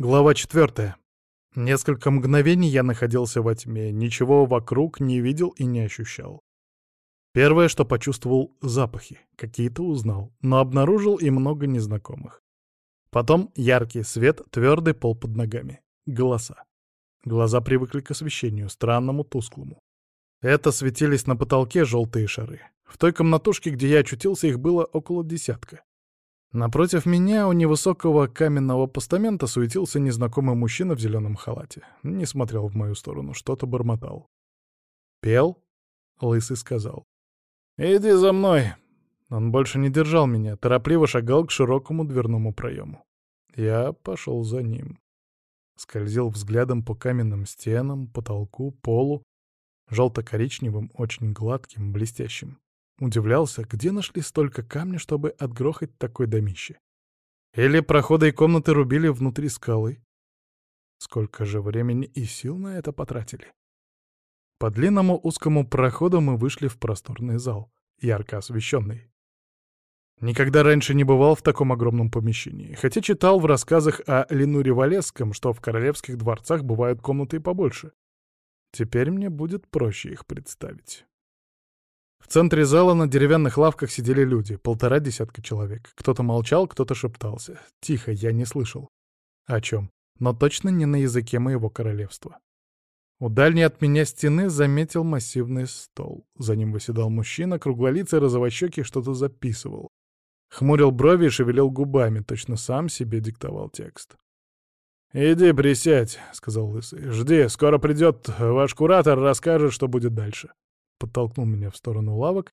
Глава четвертая. Несколько мгновений я находился во тьме, ничего вокруг не видел и не ощущал. Первое, что почувствовал — запахи. Какие-то узнал, но обнаружил и много незнакомых. Потом яркий свет, твердый пол под ногами. Голоса. Глаза привыкли к освещению, странному, тусклому. Это светились на потолке желтые шары. В той комнатушке, где я очутился, их было около десятка. Напротив меня у невысокого каменного постамента суетился незнакомый мужчина в зеленом халате. Не смотрел в мою сторону, что-то бормотал. «Пел?» — Лысый сказал. «Иди за мной!» Он больше не держал меня, торопливо шагал к широкому дверному проему. Я пошел за ним. Скользил взглядом по каменным стенам, потолку, полу, желто-коричневым, очень гладким, блестящим. Удивлялся, где нашли столько камня, чтобы отгрохать такой домище. Или проходы и комнаты рубили внутри скалы. Сколько же времени и сил на это потратили. По длинному узкому проходу мы вышли в просторный зал, ярко освещенный. Никогда раньше не бывал в таком огромном помещении, хотя читал в рассказах о Ленуре Валесском, что в королевских дворцах бывают комнаты и побольше. Теперь мне будет проще их представить. В центре зала на деревянных лавках сидели люди, полтора десятка человек. Кто-то молчал, кто-то шептался. Тихо, я не слышал. О чем? Но точно не на языке моего королевства. У дальней от меня стены заметил массивный стол. За ним выседал мужчина, круглолицый, розовощекий, что-то записывал. Хмурил брови и шевелил губами, точно сам себе диктовал текст. «Иди присядь», — сказал Лысый. «Жди, скоро придет ваш куратор, расскажет, что будет дальше» подтолкнул меня в сторону лавок,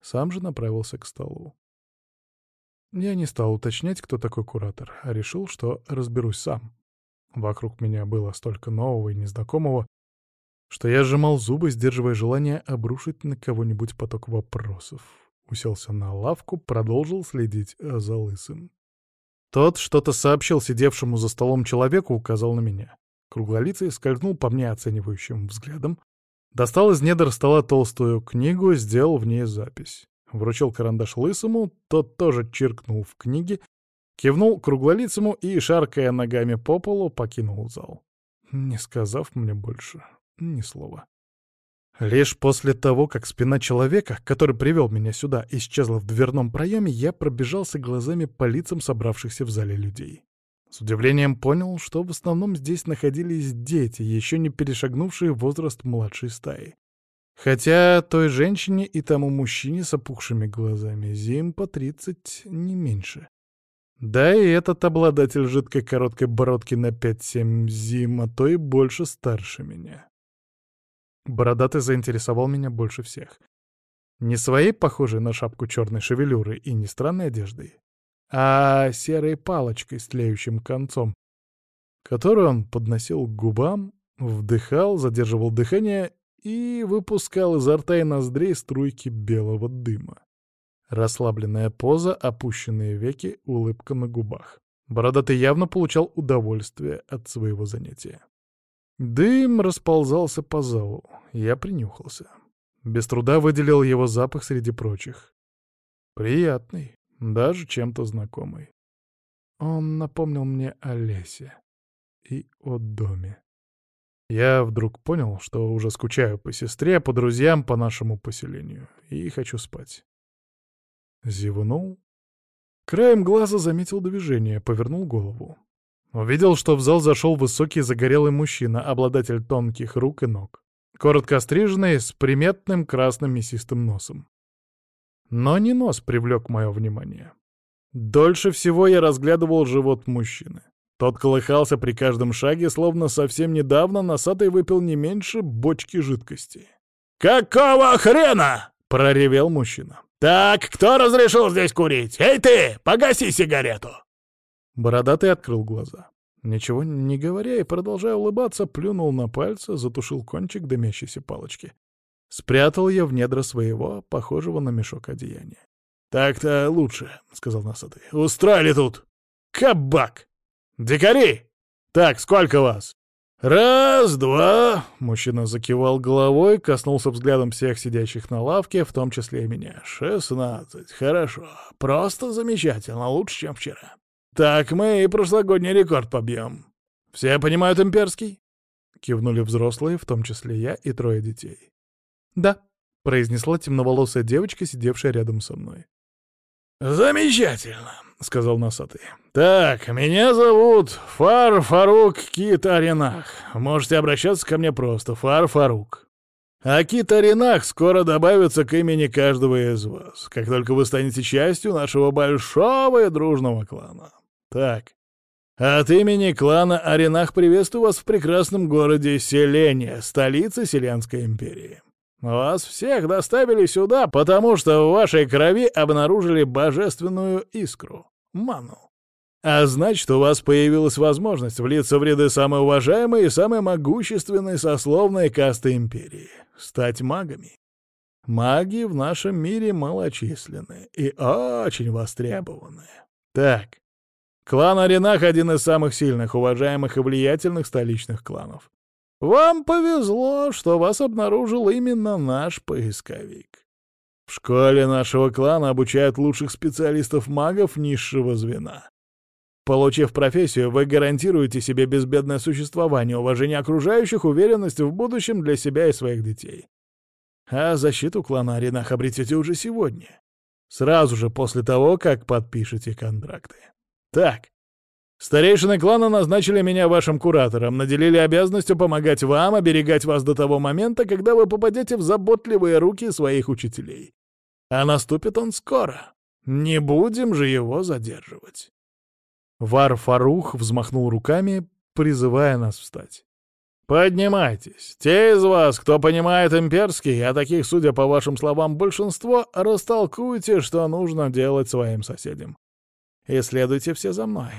сам же направился к столу. Я не стал уточнять, кто такой куратор, а решил, что разберусь сам. Вокруг меня было столько нового и незнакомого, что я сжимал зубы, сдерживая желание обрушить на кого-нибудь поток вопросов. Уселся на лавку, продолжил следить за лысым. Тот что-то сообщил сидевшему за столом человеку, указал на меня. Круглолицый скользнул по мне оценивающим взглядом, Достал из недр стола толстую книгу, сделал в ней запись. Вручил карандаш лысому, тот тоже чиркнул в книге, кивнул круглолицему и, шаркая ногами по полу, покинул зал. Не сказав мне больше ни слова. Лишь после того, как спина человека, который привел меня сюда, исчезла в дверном проеме, я пробежался глазами по лицам собравшихся в зале людей. С удивлением понял, что в основном здесь находились дети, еще не перешагнувшие возраст младшей стаи. Хотя той женщине и тому мужчине с опухшими глазами зим по тридцать не меньше. Да и этот обладатель жидкой короткой бородки на пять-семь зим, а то и больше старше меня. Бородатый заинтересовал меня больше всех. Не своей, похожей на шапку черной шевелюры и не странной одеждой, а серой палочкой с тлеющим концом, которую он подносил к губам, вдыхал, задерживал дыхание и выпускал изо рта и ноздрей струйки белого дыма. Расслабленная поза, опущенные веки, улыбка на губах. Бородатый явно получал удовольствие от своего занятия. Дым расползался по залу. Я принюхался. Без труда выделил его запах среди прочих. Приятный, даже чем-то знакомый. Он напомнил мне о лесе и о доме. Я вдруг понял, что уже скучаю по сестре, по друзьям, по нашему поселению, и хочу спать. Зевнул. Краем глаза заметил движение, повернул голову. Увидел, что в зал зашел высокий загорелый мужчина, обладатель тонких рук и ног. Коротко стриженный, с приметным красным мясистым носом. Но не нос привлек мое внимание. Дольше всего я разглядывал живот мужчины. Тот колыхался при каждом шаге, словно совсем недавно носатый выпил не меньше бочки жидкости. «Какого хрена?» — проревел мужчина. «Так, кто разрешил здесь курить? Эй ты, погаси сигарету!» Бородатый открыл глаза. Ничего не говоря и продолжая улыбаться, плюнул на пальцы, затушил кончик дымящейся палочки. Спрятал я в недра своего, похожего на мешок одеяния. «Так-то лучше», — сказал носатый. «Устроили тут! Кабак! Дикари! Так, сколько вас?» «Раз, два...» — мужчина закивал головой, коснулся взглядом всех сидящих на лавке, в том числе и меня. «Шестнадцать. Хорошо. Просто замечательно. Лучше, чем вчера. Так мы и прошлогодний рекорд побьем. Все понимают имперский?» Кивнули взрослые, в том числе я и трое детей. «Да», — произнесла темноволосая девочка, сидевшая рядом со мной. «Замечательно», — сказал носатый. «Так, меня зовут Фар Фарук Кит Аринах. Можете обращаться ко мне просто, Фар Фарук. А Кит Аринах скоро добавится к имени каждого из вас, как только вы станете частью нашего большого и дружного клана. Так, от имени клана Аринах приветствую вас в прекрасном городе Селения, столице Селенской империи. Вас всех доставили сюда, потому что в вашей крови обнаружили божественную искру — ману. А значит, у вас появилась возможность влиться в ряды самой уважаемой и самой могущественной сословной касты империи — стать магами. Маги в нашем мире малочисленны и очень востребованы. Так, Клан Аренах — один из самых сильных, уважаемых и влиятельных столичных кланов. Вам повезло, что вас обнаружил именно наш поисковик. В школе нашего клана обучают лучших специалистов-магов низшего звена. Получив профессию, вы гарантируете себе безбедное существование, уважение окружающих, уверенность в будущем для себя и своих детей. А защиту клана Аренах обретете уже сегодня. Сразу же после того, как подпишете контракты. Так. Старейшины клана назначили меня вашим куратором, наделили обязанностью помогать вам, оберегать вас до того момента, когда вы попадете в заботливые руки своих учителей. А наступит он скоро. Не будем же его задерживать. Вар Фарух взмахнул руками, призывая нас встать. «Поднимайтесь. Те из вас, кто понимает имперский, а таких, судя по вашим словам, большинство, растолкуйте, что нужно делать своим соседям и следуйте все за мной.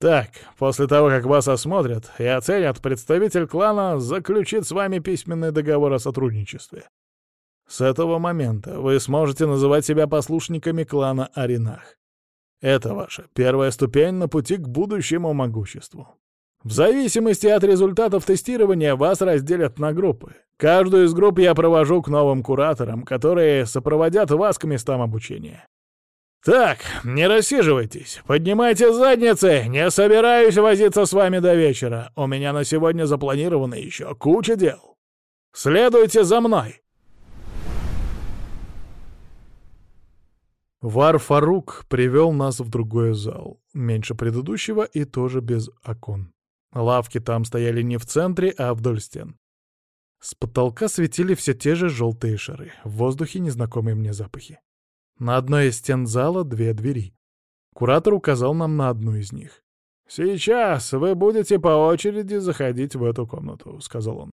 Так, после того, как вас осмотрят и оценят, представитель клана заключит с вами письменный договор о сотрудничестве. С этого момента вы сможете называть себя послушниками клана Аринах. Это ваша первая ступень на пути к будущему могуществу. В зависимости от результатов тестирования вас разделят на группы. Каждую из групп я провожу к новым кураторам, которые сопроводят вас к местам обучения. «Так, не рассиживайтесь. Поднимайте задницы. Не собираюсь возиться с вами до вечера. У меня на сегодня запланировано еще куча дел. Следуйте за мной!» Вар Фарук привел нас в другой зал, меньше предыдущего и тоже без окон. Лавки там стояли не в центре, а вдоль стен. С потолка светили все те же желтые шары, в воздухе незнакомые мне запахи. На одной из стен зала две двери. Куратор указал нам на одну из них. «Сейчас вы будете по очереди заходить в эту комнату», — сказал он.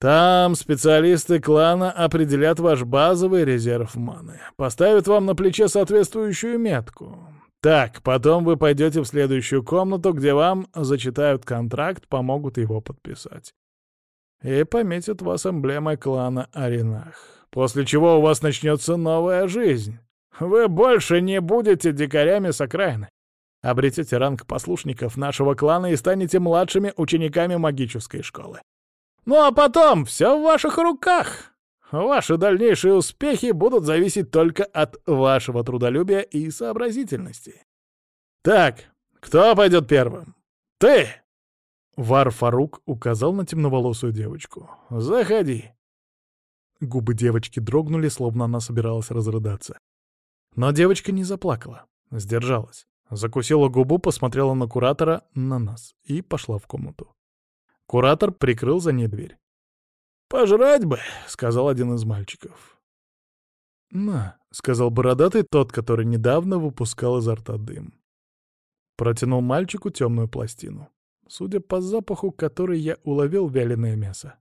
«Там специалисты клана определят ваш базовый резерв маны, поставят вам на плече соответствующую метку. Так, потом вы пойдете в следующую комнату, где вам зачитают контракт, помогут его подписать. И пометят вас эмблемой клана Аринах после чего у вас начнется новая жизнь. Вы больше не будете дикарями с окраины. Обретете ранг послушников нашего клана и станете младшими учениками магической школы. Ну а потом все в ваших руках. Ваши дальнейшие успехи будут зависеть только от вашего трудолюбия и сообразительности. Так, кто пойдет первым? Ты! Вар Фарук указал на темноволосую девочку. «Заходи. Губы девочки дрогнули, словно она собиралась разрыдаться. Но девочка не заплакала, сдержалась. Закусила губу, посмотрела на куратора, на нас, и пошла в комнату. Куратор прикрыл за ней дверь. «Пожрать бы», — сказал один из мальчиков. «На», — сказал бородатый, тот, который недавно выпускал изо рта дым. Протянул мальчику темную пластину. Судя по запаху, который я уловил вяленое мясо.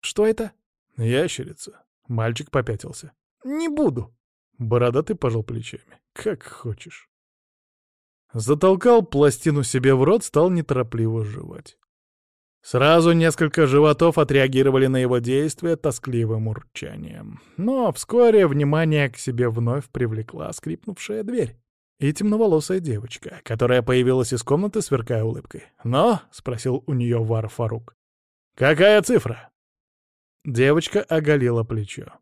«Что это?» «Ящерица». Мальчик попятился. «Не буду». Бородатый пожал плечами. «Как хочешь». Затолкал пластину себе в рот, стал неторопливо жевать. Сразу несколько животов отреагировали на его действия тоскливым урчанием. Но вскоре внимание к себе вновь привлекла скрипнувшая дверь. И темноволосая девочка, которая появилась из комнаты, сверкая улыбкой. «Но?» — спросил у нее Вар Фарук. «Какая цифра?» Девочка оголила плечо.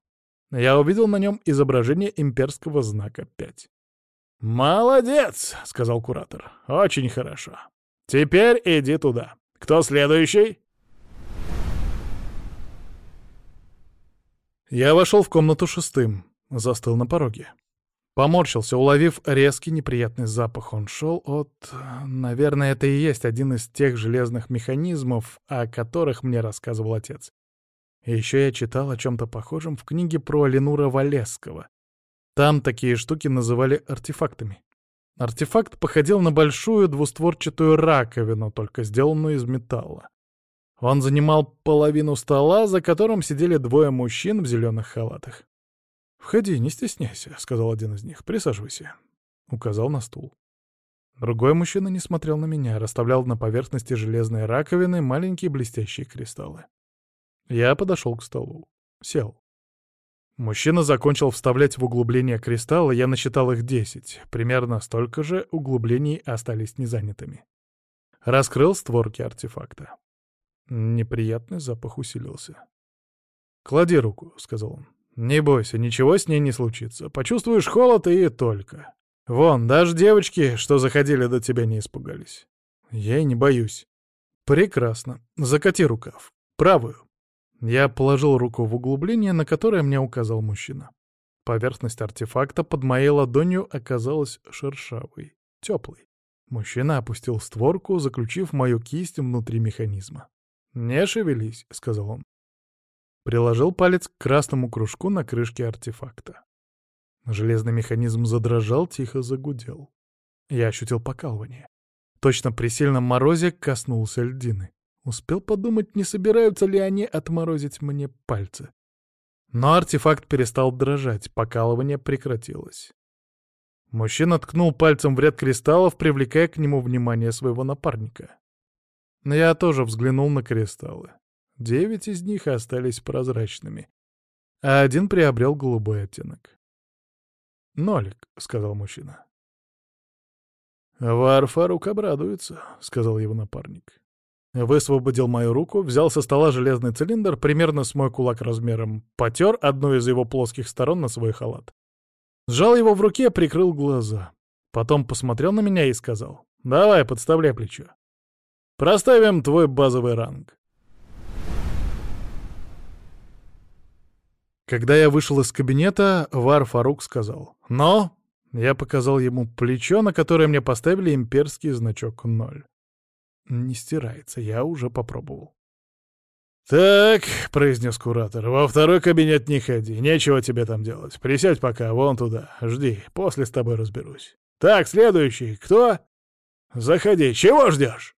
Я увидел на нем изображение имперского знака 5. «Молодец!» — сказал куратор. «Очень хорошо. Теперь иди туда. Кто следующий?» Я вошел в комнату шестым, застыл на пороге. Поморщился, уловив резкий неприятный запах. Он шел от... Наверное, это и есть один из тех железных механизмов, о которых мне рассказывал отец. Еще я читал о чем-то похожем в книге про Ленура Валесского. Там такие штуки называли артефактами. Артефакт походил на большую двустворчатую раковину, только сделанную из металла. Он занимал половину стола, за которым сидели двое мужчин в зеленых халатах. «Входи, не стесняйся», — сказал один из них. «Присаживайся», — указал на стул. Другой мужчина не смотрел на меня, расставлял на поверхности железной раковины маленькие блестящие кристаллы. Я подошел к столу. Сел. Мужчина закончил вставлять в углубление кристаллы, я насчитал их десять. Примерно столько же углублений остались незанятыми. Раскрыл створки артефакта. Неприятный запах усилился. «Клади руку», — сказал он. «Не бойся, ничего с ней не случится. Почувствуешь холод и только. Вон, даже девочки, что заходили до тебя, не испугались. Я и не боюсь». «Прекрасно. Закати рукав. Правую». Я положил руку в углубление, на которое мне указал мужчина. Поверхность артефакта под моей ладонью оказалась шершавой, теплой. Мужчина опустил створку, заключив мою кисть внутри механизма. «Не шевелись», — сказал он. Приложил палец к красному кружку на крышке артефакта. Железный механизм задрожал, тихо загудел. Я ощутил покалывание. Точно при сильном морозе коснулся льдины. Успел подумать, не собираются ли они отморозить мне пальцы. Но артефакт перестал дрожать, покалывание прекратилось. Мужчина ткнул пальцем в ряд кристаллов, привлекая к нему внимание своего напарника. Я тоже взглянул на кристаллы. Девять из них остались прозрачными, а один приобрел голубой оттенок. «Нолик», — сказал мужчина. «Варфарук обрадуется», — сказал его напарник. Высвободил мою руку, взял со стола железный цилиндр, примерно с мой кулак размером, потер одну из его плоских сторон на свой халат. Сжал его в руке, прикрыл глаза. Потом посмотрел на меня и сказал, «Давай, подставляй плечо. Проставим твой базовый ранг. Когда я вышел из кабинета, Вар Фарук сказал «Но?» Я показал ему плечо, на которое мне поставили имперский значок ноль. Не стирается, я уже попробовал. «Так», — произнес куратор, — «во второй кабинет не ходи, нечего тебе там делать. Присядь пока, вон туда, жди, после с тобой разберусь. Так, следующий, кто?» «Заходи, чего ждешь?»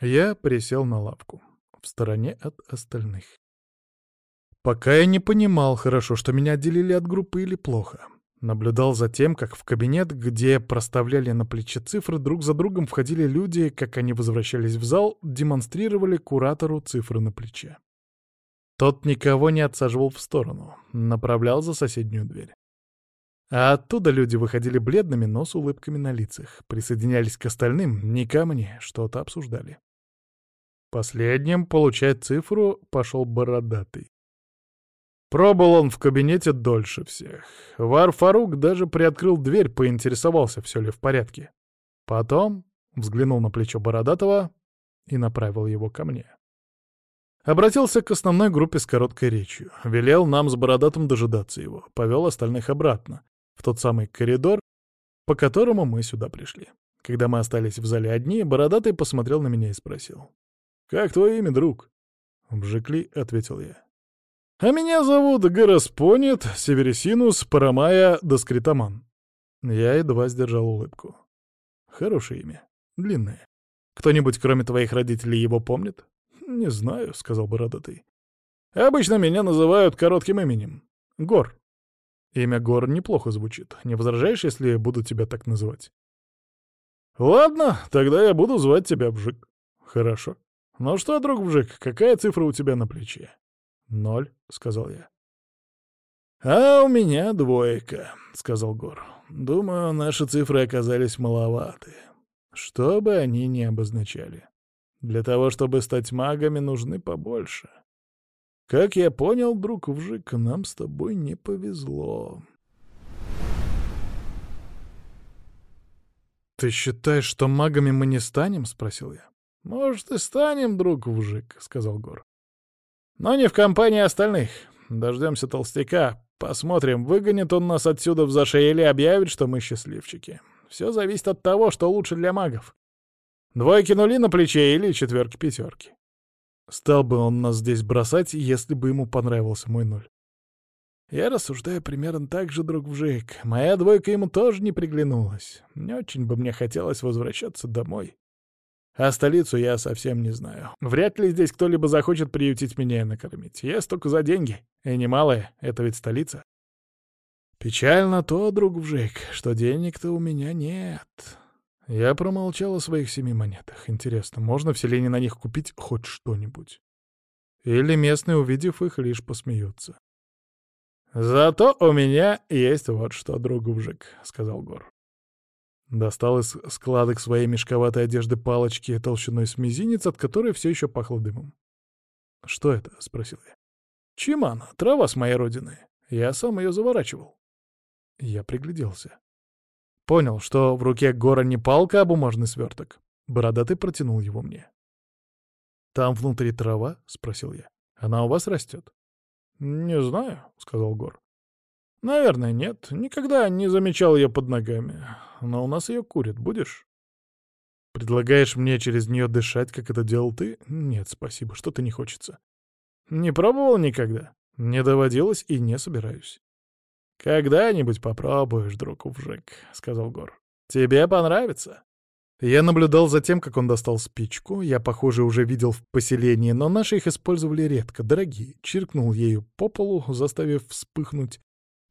Я присел на лавку, в стороне от остальных. Пока я не понимал хорошо, что меня отделили от группы или плохо. Наблюдал за тем, как в кабинет, где проставляли на плече цифры, друг за другом входили люди, как они возвращались в зал, демонстрировали куратору цифры на плече. Тот никого не отсаживал в сторону, направлял за соседнюю дверь. А оттуда люди выходили бледными, но с улыбками на лицах, присоединялись к остальным, не ко мне, что-то обсуждали. Последним получать цифру пошел бородатый. Пробыл он в кабинете дольше всех. Вар Фарук даже приоткрыл дверь, поинтересовался, все ли в порядке. Потом взглянул на плечо Бородатого и направил его ко мне. Обратился к основной группе с короткой речью. Велел нам с Бородатым дожидаться его. Повел остальных обратно, в тот самый коридор, по которому мы сюда пришли. Когда мы остались в зале одни, Бородатый посмотрел на меня и спросил. «Как твое имя, друг?» «Бжикли», — ответил я. «А меня зовут Гораспонит Северисинус Парамая Доскритаман». Я едва сдержал улыбку. «Хорошее имя. Длинное. Кто-нибудь, кроме твоих родителей, его помнит?» «Не знаю», — сказал Бородатый. «Обычно меня называют коротким именем. Гор. Имя Гор неплохо звучит. Не возражаешь, если буду тебя так называть?» «Ладно, тогда я буду звать тебя Бжик». «Хорошо. «Ну что, друг Бжик, какая цифра у тебя на плече?» «Ноль», — сказал я. «А у меня двойка», — сказал Гор. «Думаю, наши цифры оказались маловаты. Что бы они ни обозначали. Для того, чтобы стать магами, нужны побольше. Как я понял, друг Вжик, нам с тобой не повезло». «Ты считаешь, что магами мы не станем?» — спросил я. «Может, и станем, друг Вжик», — сказал Гор. «Но не в компании остальных. Дождемся толстяка, посмотрим, выгонит он нас отсюда в заше или объявит, что мы счастливчики. Все зависит от того, что лучше для магов. Двойки нули на плече или четверки-пятерки. Стал бы он нас здесь бросать, если бы ему понравился мой ноль. Я рассуждаю примерно так же, друг Вжик. Моя двойка ему тоже не приглянулась. Не очень бы мне хотелось возвращаться домой. А столицу я совсем не знаю. Вряд ли здесь кто-либо захочет приютить меня и накормить. Я столько за деньги. И немалое, это ведь столица. Печально то, друг Вжик, что денег-то у меня нет. Я промолчал о своих семи монетах. Интересно, можно в селении на них купить хоть что-нибудь? Или местные, увидев их, лишь посмеются? «Зато у меня есть вот что, друг Вжик», — сказал Гор. Достал из складок своей мешковатой одежды палочки толщиной с мизинец, от которой все еще пахло дымом. «Что это?» — спросил я. «Чимана, трава с моей родины. Я сам ее заворачивал». Я пригляделся. Понял, что в руке Гора не палка, а бумажный сверток. Бородатый протянул его мне. «Там внутри трава?» — спросил я. «Она у вас растет?» «Не знаю», — сказал Гор. «Наверное, нет. Никогда не замечал ее под ногами. Но у нас ее курят. Будешь?» «Предлагаешь мне через нее дышать, как это делал ты? Нет, спасибо, что-то не хочется». «Не пробовал никогда?» «Не доводилось и не собираюсь». «Когда-нибудь попробуешь, друг Увжик», — сказал Гор. «Тебе понравится». Я наблюдал за тем, как он достал спичку. Я, похоже, уже видел в поселении, но наши их использовали редко, дорогие. Чиркнул ею по полу, заставив вспыхнуть.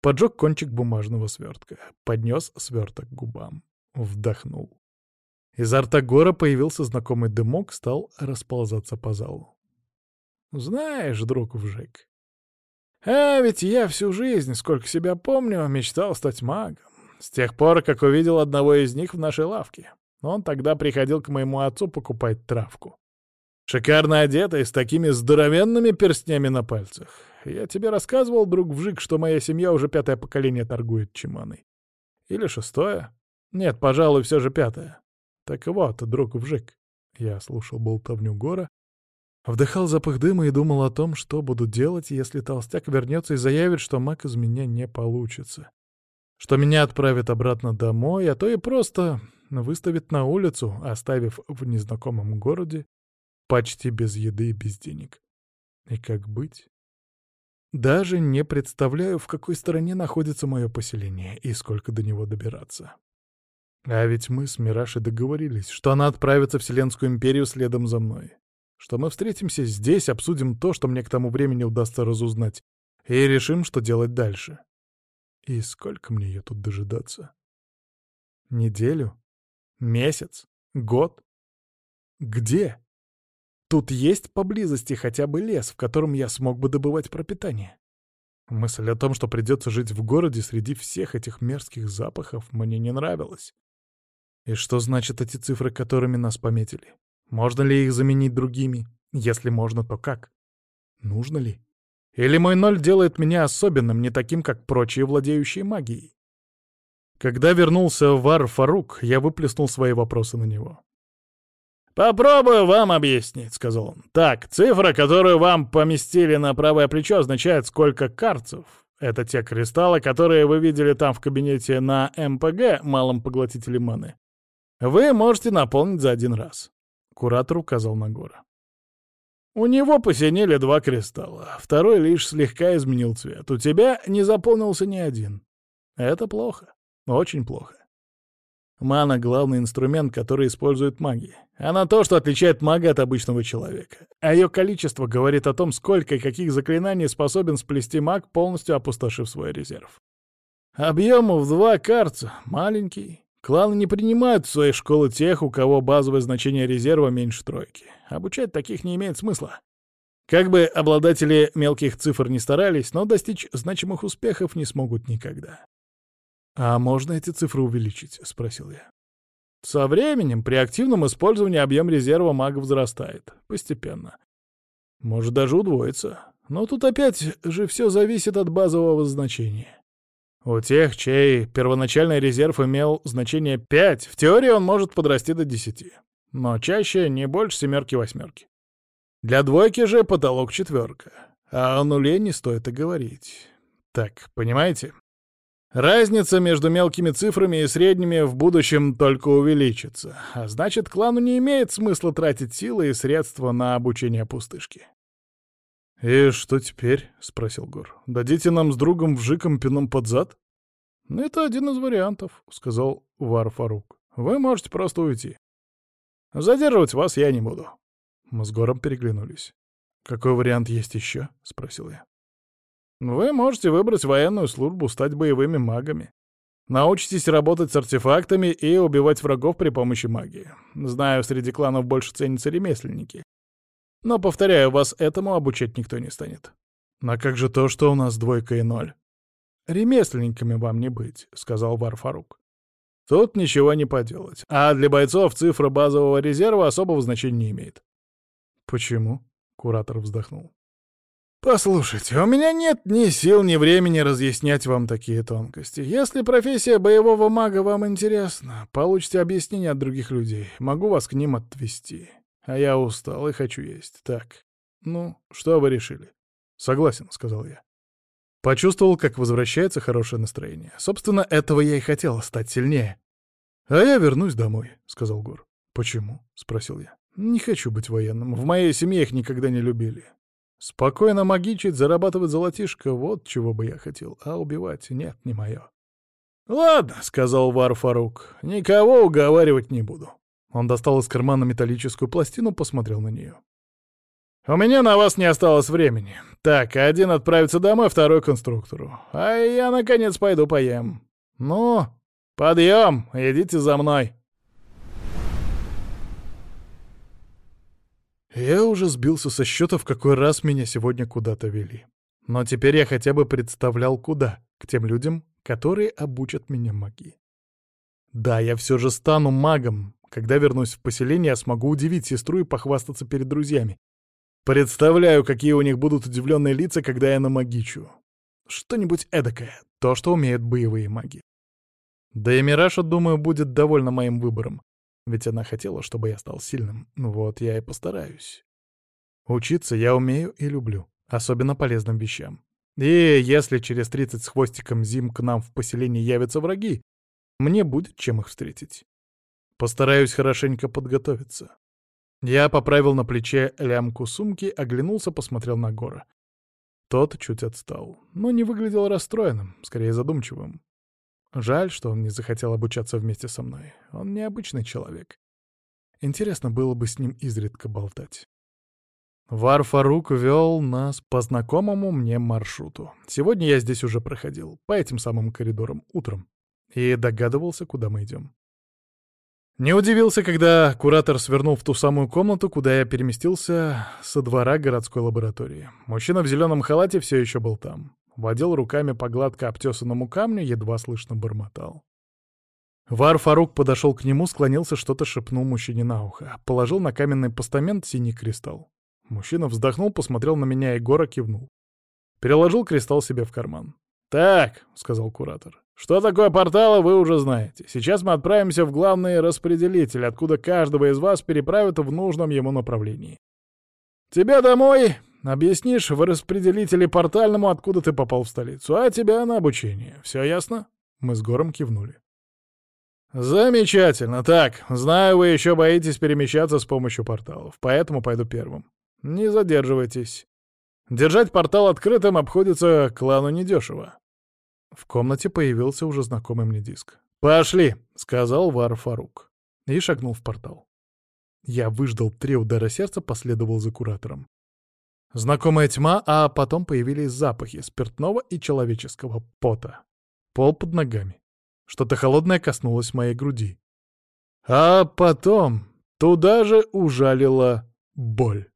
Поджег кончик бумажного свертка. Поднес сверток к губам. Вдохнул. Изо рта Гора появился знакомый дымок, стал расползаться по залу. «Знаешь, друг Вжик, а ведь я всю жизнь, сколько себя помню, мечтал стать магом. С тех пор, как увидел одного из них в нашей лавке. Он тогда приходил к моему отцу покупать травку. Шикарно одетый, с такими здоровенными перстнями на пальцах. Я тебе рассказывал, друг Вжик, что моя семья уже пятое поколение торгует чиманой. Или шестое? Нет, пожалуй, все же пятое. Так вот, друг Вжик. Я слушал болтовню Гора, Вдыхал запах дыма и думал о том, что буду делать, если толстяк вернется и заявит, что маг из меня не получится. Что меня отправят обратно домой, а то и просто выставит на улицу, оставив в незнакомом городе почти без еды и без денег. И как быть? Даже не представляю, в какой стороне находится мое поселение и сколько до него добираться. А ведь мы с Мирашей договорились, что она отправится в Вселенскую империю следом за мной что мы встретимся здесь, обсудим то, что мне к тому времени удастся разузнать, и решим, что делать дальше. И сколько мне ее тут дожидаться? Неделю? Месяц? Год? Где? Тут есть поблизости хотя бы лес, в котором я смог бы добывать пропитание. Мысль о том, что придется жить в городе среди всех этих мерзких запахов, мне не нравилась. И что значат эти цифры, которыми нас пометили? Можно ли их заменить другими? Если можно, то как? Нужно ли? Или мой ноль делает меня особенным, не таким, как прочие владеющие магией? Когда вернулся Вар Фарук, я выплеснул свои вопросы на него. «Попробую вам объяснить», — сказал он. «Так, цифра, которую вам поместили на правое плечо, означает, сколько карцев. Это те кристаллы, которые вы видели там в кабинете на МПГ, малом поглотителе маны. Вы можете наполнить за один раз. Куратор указал на Гора. «У него посинели два кристалла, второй лишь слегка изменил цвет. У тебя не заполнился ни один. Это плохо. Очень плохо. Мана — главный инструмент, который использует маги. Она то, что отличает мага от обычного человека. А ее количество говорит о том, сколько и каких заклинаний способен сплести маг, полностью опустошив свой резерв. Объем в два карца, маленький, Кланы не принимают в свои школы тех, у кого базовое значение резерва меньше тройки. Обучать таких не имеет смысла. Как бы обладатели мелких цифр не старались, но достичь значимых успехов не смогут никогда. «А можно эти цифры увеличить?» — спросил я. Со временем при активном использовании объем резерва мага возрастает. Постепенно. Может даже удвоиться. Но тут опять же все зависит от базового значения. У тех, чей первоначальный резерв имел значение 5, в теории он может подрасти до 10. Но чаще не больше семерки-восьмерки. Для двойки же потолок четверка. А о нуле не стоит и говорить. Так, понимаете? Разница между мелкими цифрами и средними в будущем только увеличится, а значит, клану не имеет смысла тратить силы и средства на обучение пустышки. «И что теперь?» — спросил Гор. «Дадите нам с другом вжиком пином под зад?» «Ну, «Это один из вариантов», — сказал Вар Фарук. «Вы можете просто уйти. Задерживать вас я не буду». Мы с Гором переглянулись. «Какой вариант есть еще?» — спросил я. Вы можете выбрать военную службу, стать боевыми магами. Научитесь работать с артефактами и убивать врагов при помощи магии. Знаю, среди кланов больше ценятся ремесленники. Но, повторяю, вас этому обучать никто не станет. А как же то, что у нас двойка и ноль? Ремесленниками вам не быть, — сказал Варфарук. Тут ничего не поделать. А для бойцов цифра базового резерва особого значения не имеет. Почему? — куратор вздохнул. «Послушайте, у меня нет ни сил, ни времени разъяснять вам такие тонкости. Если профессия боевого мага вам интересна, получите объяснение от других людей. Могу вас к ним отвести. А я устал и хочу есть. Так, ну, что вы решили?» «Согласен», — сказал я. Почувствовал, как возвращается хорошее настроение. Собственно, этого я и хотел, стать сильнее. «А я вернусь домой», — сказал Гор. «Почему?» — спросил я. «Не хочу быть военным. В моей семье их никогда не любили. Спокойно магичить, зарабатывать золотишко — вот чего бы я хотел, а убивать — нет, не мое. «Ладно», — сказал Вар Фарук, — «никого уговаривать не буду». Он достал из кармана металлическую пластину, посмотрел на нее. «У меня на вас не осталось времени. Так, один отправится домой, второй — конструктору. А я, наконец, пойду поем. Ну, подъем, идите за мной». Я уже сбился со счета, в какой раз меня сегодня куда-то вели. Но теперь я хотя бы представлял, куда. К тем людям, которые обучат меня магии. Да, я все же стану магом. Когда вернусь в поселение, я смогу удивить сестру и похвастаться перед друзьями. Представляю, какие у них будут удивленные лица, когда я намагичу. Что-нибудь эдакое, то, что умеют боевые маги. Да и Мираша, думаю, будет довольна моим выбором. Ведь она хотела, чтобы я стал сильным. Вот я и постараюсь. Учиться я умею и люблю, особенно полезным вещам. И если через 30 с хвостиком зим к нам в поселении явятся враги, мне будет чем их встретить. Постараюсь хорошенько подготовиться. Я поправил на плече лямку сумки, оглянулся, посмотрел на Гора. Тот чуть отстал, но не выглядел расстроенным, скорее задумчивым. Жаль, что он не захотел обучаться вместе со мной. Он необычный человек. Интересно было бы с ним изредка болтать. Вар Фарук вел нас по знакомому мне маршруту. Сегодня я здесь уже проходил, по этим самым коридорам, утром, и догадывался, куда мы идем. Не удивился, когда куратор свернул в ту самую комнату, куда я переместился со двора городской лаборатории. Мужчина в зеленом халате все еще был там водил руками по гладко обтесанному камню, едва слышно бормотал. Вар Фарук подошел к нему, склонился, что-то шепнул мужчине на ухо. Положил на каменный постамент синий кристалл. Мужчина вздохнул, посмотрел на меня, и Гора кивнул. Переложил кристалл себе в карман. «Так», — сказал куратор, — «что такое порталы, вы уже знаете. Сейчас мы отправимся в главный распределитель, откуда каждого из вас переправят в нужном ему направлении. Тебя домой, Объяснишь в распределителе портальному, откуда ты попал в столицу, а тебя на обучение. Все ясно?» Мы с Гором кивнули. «Замечательно. Так, знаю, вы еще боитесь перемещаться с помощью порталов, поэтому пойду первым. Не задерживайтесь. Держать портал открытым обходится клану недешево». В комнате появился уже знакомый мне диск. «Пошли!» — сказал Вар Фарук. И шагнул в портал. Я выждал три удара сердца, последовал за куратором. Знакомая тьма, а потом появились запахи спиртного и человеческого пота. Пол под ногами. Что-то холодное коснулось моей груди. А потом туда же ужалила боль.